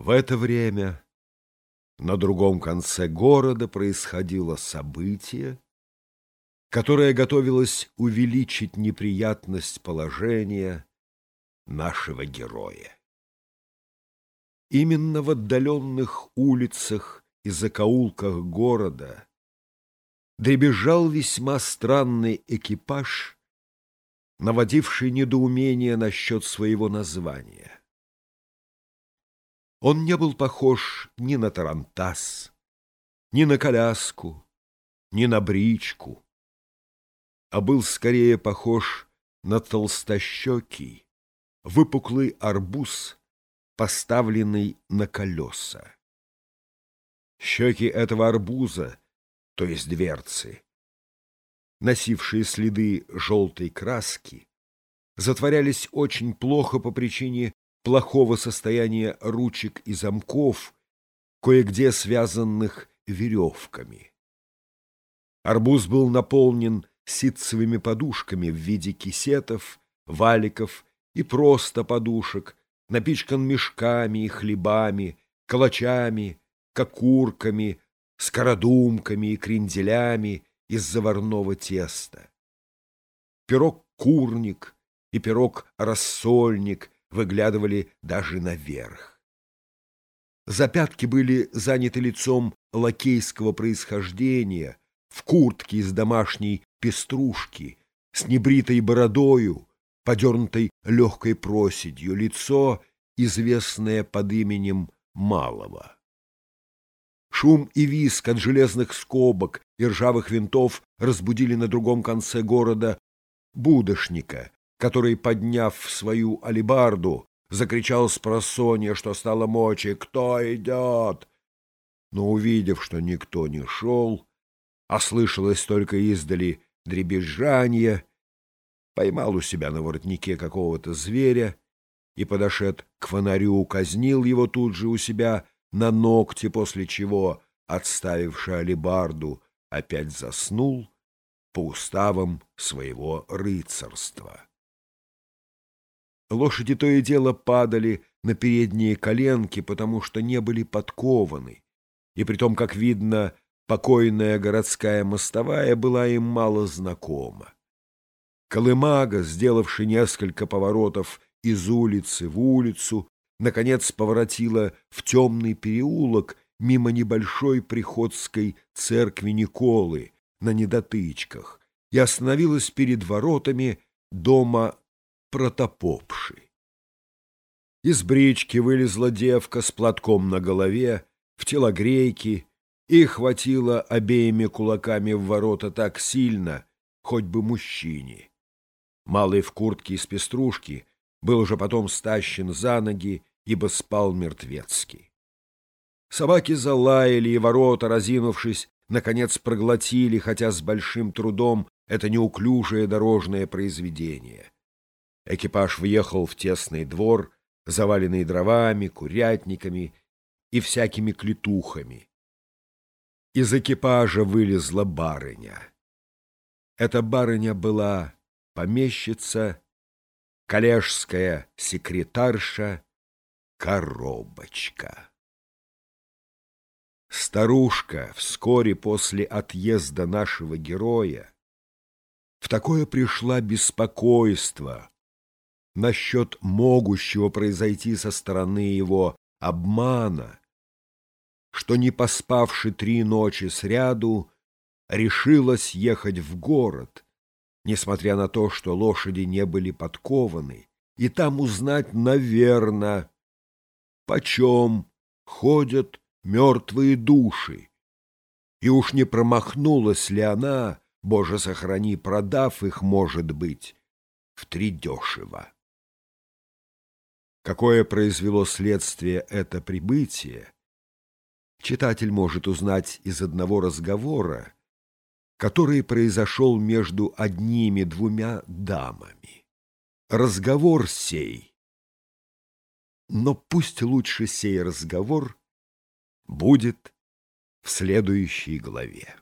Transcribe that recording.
В это время на другом конце города происходило событие, которое готовилось увеличить неприятность положения нашего героя. Именно в отдаленных улицах и закоулках города дребезжал весьма странный экипаж, наводивший недоумение насчет своего названия. Он не был похож ни на тарантас, ни на коляску, ни на бричку, а был скорее похож на толстощекий, выпуклый арбуз, поставленный на колеса. Щеки этого арбуза, то есть дверцы, носившие следы желтой краски, затворялись очень плохо по причине плохого состояния ручек и замков, кое-где связанных веревками. Арбуз был наполнен ситцевыми подушками в виде кисетов, валиков и просто подушек, напичкан мешками и хлебами, калачами, кокурками, скородумками и кренделями из заварного теста. Пирог-курник и пирог-рассольник выглядывали даже наверх. Запятки были заняты лицом лакейского происхождения, в куртке из домашней пеструшки, с небритой бородою, подернутой легкой проседью, лицо, известное под именем Малого. Шум и виск от железных скобок и ржавых винтов разбудили на другом конце города будошника, который, подняв свою алибарду, закричал с просонья, что стало мочи «Кто идет?». Но, увидев, что никто не шел, а слышалось только издали дребезжание, поймал у себя на воротнике какого-то зверя и, подошед к фонарю, казнил его тут же у себя на ногте, после чего, отставивший алибарду, опять заснул по уставам своего рыцарства. Лошади то и дело падали на передние коленки, потому что не были подкованы, и при том, как видно, покойная городская мостовая была им мало знакома. Колымага, сделавший несколько поворотов из улицы в улицу, наконец поворотила в темный переулок мимо небольшой приходской церкви Николы на недотычках и остановилась перед воротами дома протопопши. Из брички вылезла девка с платком на голове, в телогрейке, и хватила обеими кулаками в ворота так сильно, хоть бы мужчине. Малый в куртке из пеструшки был уже потом стащен за ноги, ибо спал мертвецкий. Собаки залаяли, и ворота, разинувшись, наконец проглотили, хотя с большим трудом, это неуклюжее дорожное произведение. Экипаж въехал в тесный двор, заваленный дровами, курятниками и всякими клетухами. Из экипажа вылезла барыня. Эта барыня была помещица, коллежская секретарша, коробочка. Старушка вскоре после отъезда нашего героя в такое пришла беспокойство, насчет могущего произойти со стороны его обмана, что, не поспавши три ночи сряду, решилась ехать в город, несмотря на то, что лошади не были подкованы, и там узнать, наверное, почем ходят мертвые души. И уж не промахнулась ли она, Боже сохрани, продав их, может быть, в три дешево. Какое произвело следствие это прибытие, читатель может узнать из одного разговора, который произошел между одними двумя дамами. Разговор сей. Но пусть лучше сей разговор будет в следующей главе.